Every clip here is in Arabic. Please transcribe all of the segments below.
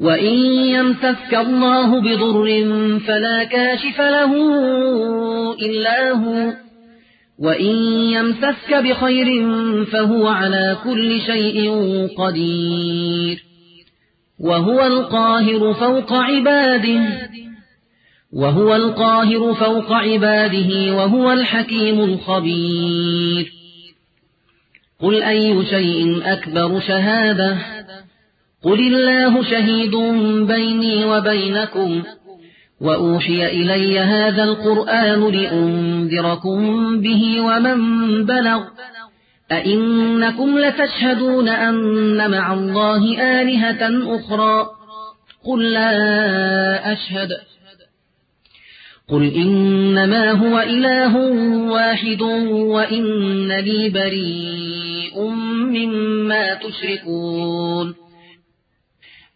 وإن يمسك الله بضر فلا كاشف له إلا هو وإن يمسك بخير فهو على كل شيء قدير وهو القاهر فوق عباده وهو القاهر فوق عباده وهو الحكيم الخبير قل أي شيء أكبر شهاده قل الله شهيد بيني وبينكم وأوحي إلي هذا القرآن لأنذركم به ومن بلغ. أئنكم لتشهدون أن مع الله آلهة أخرى. قل لا أشهد. قل إنما هو إله واحد وإن لي بريء مما تشركون.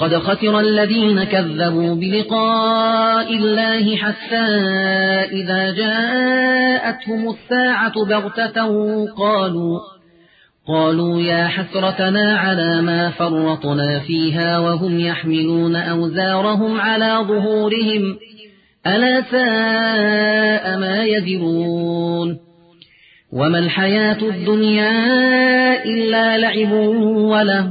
قد خسر الذين كذبوا بلقاء الله حتى إذا جاءتهم الساعة بغتة قالوا قالوا يا حسرتنا على ما فرطنا فيها وهم يحملون أوزارهم على ظهورهم ألا ساء ما يذرون وما الحياة الدنيا إلا لعب وله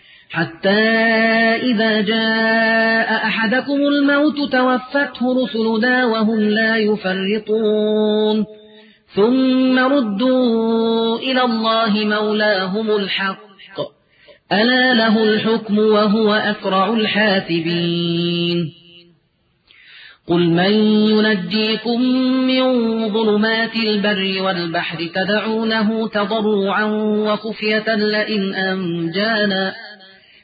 حتى إذا جاء أحدكم الموت توفته رسلنا وهم لا يفرطون. ثم ردوا إلى الله مولاهم الحق. ألا له الحكم وهو أسرع الحاسبين. قل من ينجيكم من ظلمات البر والبحر تدعونه تضرعا وخفية لئن أنجانا.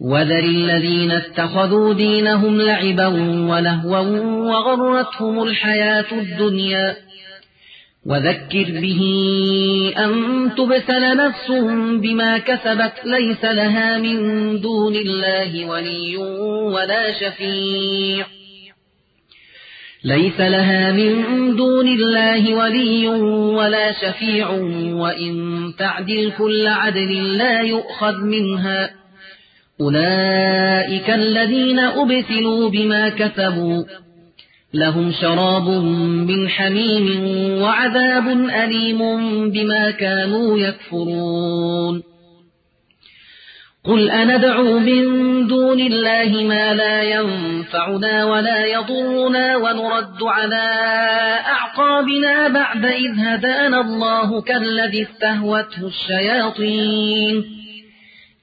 وذر الذين اتخذوا دينهم لعبا ولهوا وغرتهم الحياة الدنيا. وذكر به أن تبسل نفس بما كسبت ليس لها من دون الله ولي ولا شفيع. ليس لها من دون الله ولي ولا شفيع وإن تعدل كل عدل لا يؤخذ منها. أولئك الذين أبسلوا بما كسبوا لهم شراب من حميم وعذاب أليم بما كانوا يكفرون قل أندعو من دون الله ما لا ينفعنا ولا يضرنا ونرد على أعقابنا بعد إذ هدانا الله كالذي استهوته الشياطين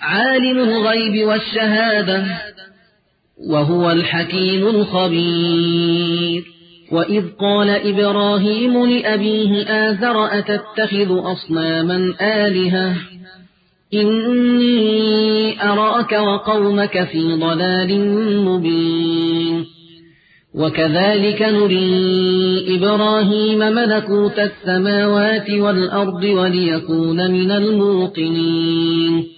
عالم الغيب والشهادة وهو الحكيم الخبير. وإذ قال إبراهيم لأبيه آذر أتتخذ أصناما آلهة؟ إني أراك وقومك في ضلال مبين. وكذلك نري إبراهيم ملكوت السماوات والأرض وليكون من الموقنين.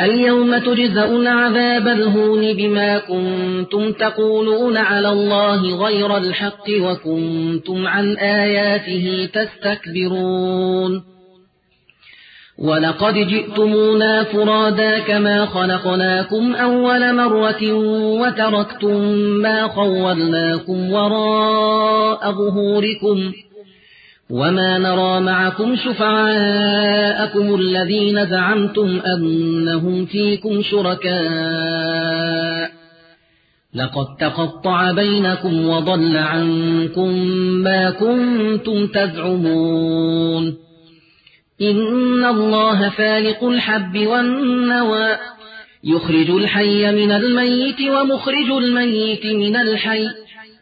اليوم تجزؤون عذاب الهون بما كنتم تقولون على الله غير الحق وكنتم عن آياته تستكبرون. ولقد جئتمونا فرادا كما خلقناكم أول مرة وتركتم ما خولناكم وراء ظهوركم. وما نرى معكم شفعاءكم الذين زعمتم أنهم فيكم شركاء لقد تقطع بينكم وضل عنكم ما كنتم تزعمون إن الله فالق الحب والنوى يخرج الحي من الميت ومخرج الميت من الحي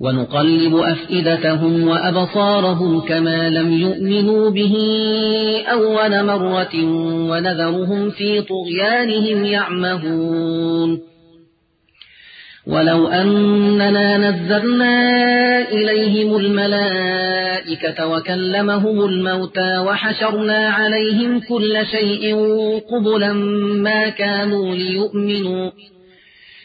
ونقلب أفئدتهم وأبصارهم كما لم يؤمنوا به أول مرة ونذرهم في طغيانهم يعمهون. ولو أننا نزلنا إليهم الملائكة وكلمهم الموتى وحشرنا عليهم كل شيء قبلا ما كانوا ليؤمنوا.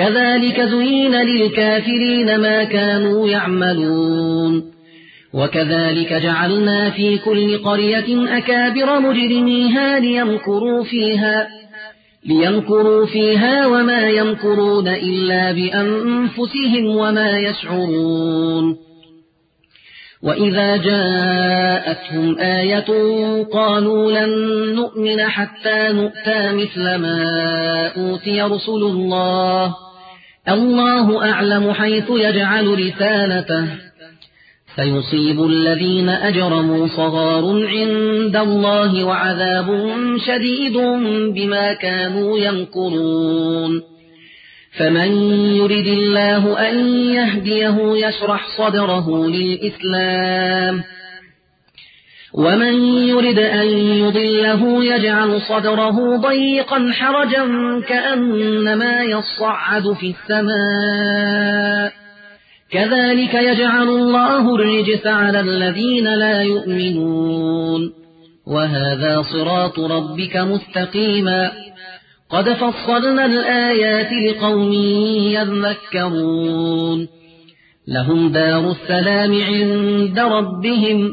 كذلك زين للكافرين ما كانوا يعملون. وكذلك جعلنا في كل قرية أكابر مجرميها ليمكروا فيها ليمكروا فيها وما يمكرون إلا بأنفسهم وما يشعرون. وإذا جاءتهم آية قالوا لن نؤمن حتى نؤتى مثل ما أوتي رسل الله. الله أعلم حيث يجعل رسالته. سيصيب الذين أجرموا صغار عند الله وعذاب شديد بما كانوا ينكرون فمن يرد الله أن يهديه يشرح صدره للإسلام. ومن يرد أن يضله يجعل صدره ضيقا حرجا كأنما يصعد في السماء. كذلك يجعل الله الرجس على الذين لا يؤمنون. وهذا صراط ربك مستقيما. قد فصلنا الآيات لقوم يذكرون. لهم دار السلام عند ربهم.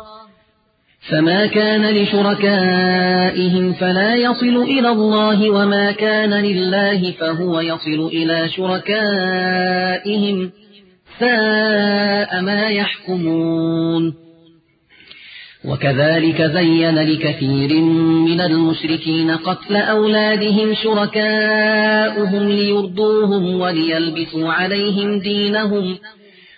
فما كان لشركائهم فلا يصل إلى الله وما كان لله فهو يصل إلى شركائهم ساء ما يحكمون وكذلك زين لكثير من المشركين قتل أولادهم شركاؤهم ليرضوهم وليلبسوا عليهم دينهم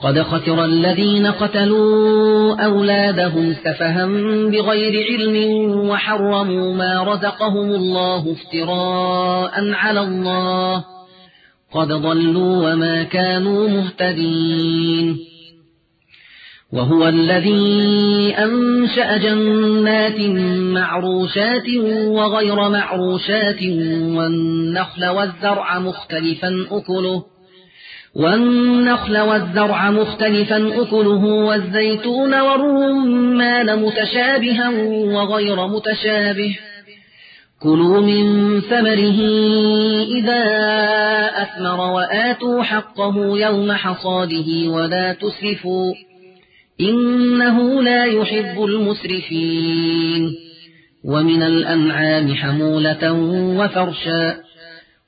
قد خسر الذين قتلوا أولادهم سفها بغير علم وحرموا ما رزقهم الله افتراء على الله. قد ضلوا وما كانوا مهتدين. وهو الذي أنشأ جنات معروشات وغير معروشات والنخل والزرع مختلفا أكله. والنخل والزرع مختلفا أكله والزيتون والرمان متشابها وغير متشابه. كلوا من ثمره إذا أثمر وآتوا حقه يوم حصاده ولا تسرفوا إنه لا يحب المسرفين. ومن الأنعام حمولة وفرشا.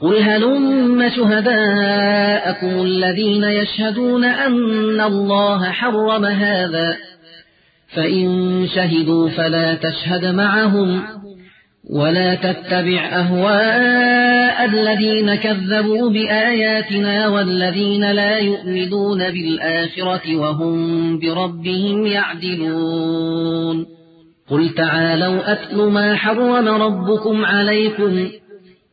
قل هلم شهداءكم الذين يشهدون أن الله حرم هذا؟ فإن شهدوا فلا تشهد معهم ولا تتبع أهواء الذين كذبوا بآياتنا والذين لا يؤمنون بالآخرة وهم بربهم يعدلون. قل تعالوا أتل ما حرم ربكم عليكم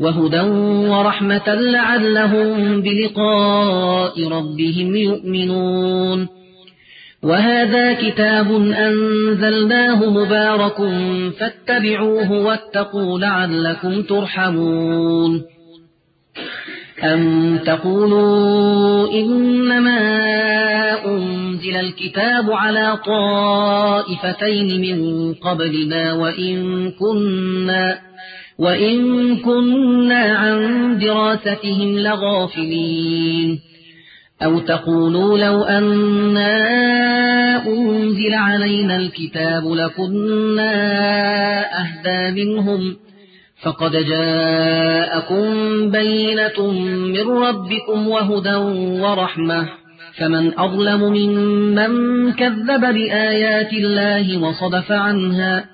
وهدى ورحمة لعلهم بلقاء ربهم يؤمنون. وهذا كتاب أنزلناه مبارك فاتبعوه واتقوا لعلكم ترحمون. أم تقولوا إنما أنزل الكتاب على طائفتين من قبلنا وإن كنا وإن كنا عن دراستهم لغافلين أو تقولوا لو أنا أنزل علينا الكتاب لكنا أهدى منهم فقد جاءكم بينة من ربكم وهدى ورحمة فمن أظلم ممن كذب بآيات الله وصدف عنها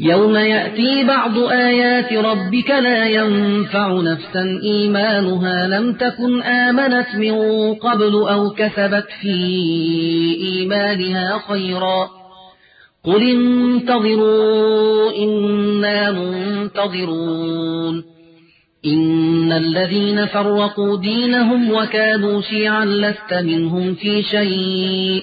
يوم يأتي بعض آيات ربك لا ينفع نفسا إيمانها لم تكن آمنت من قبل أو كسبت في إيمانها خيرا قل انتظروا إنا منتظرون إن الذين فرقوا دينهم وكانوا شيعا لست منهم في شيء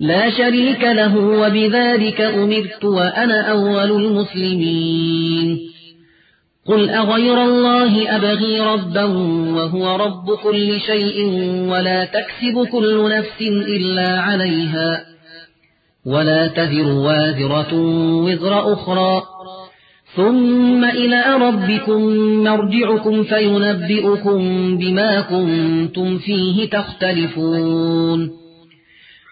لا شريك له وبذلك أمرت وأنا أول المسلمين. قل أغير الله أبغي ربا وهو رب كل شيء ولا تكسب كل نفس إلا عليها ولا تذر وازرة وزر أخرى. ثم إلى ربكم مرجعكم فينبئكم بما كنتم فيه تختلفون.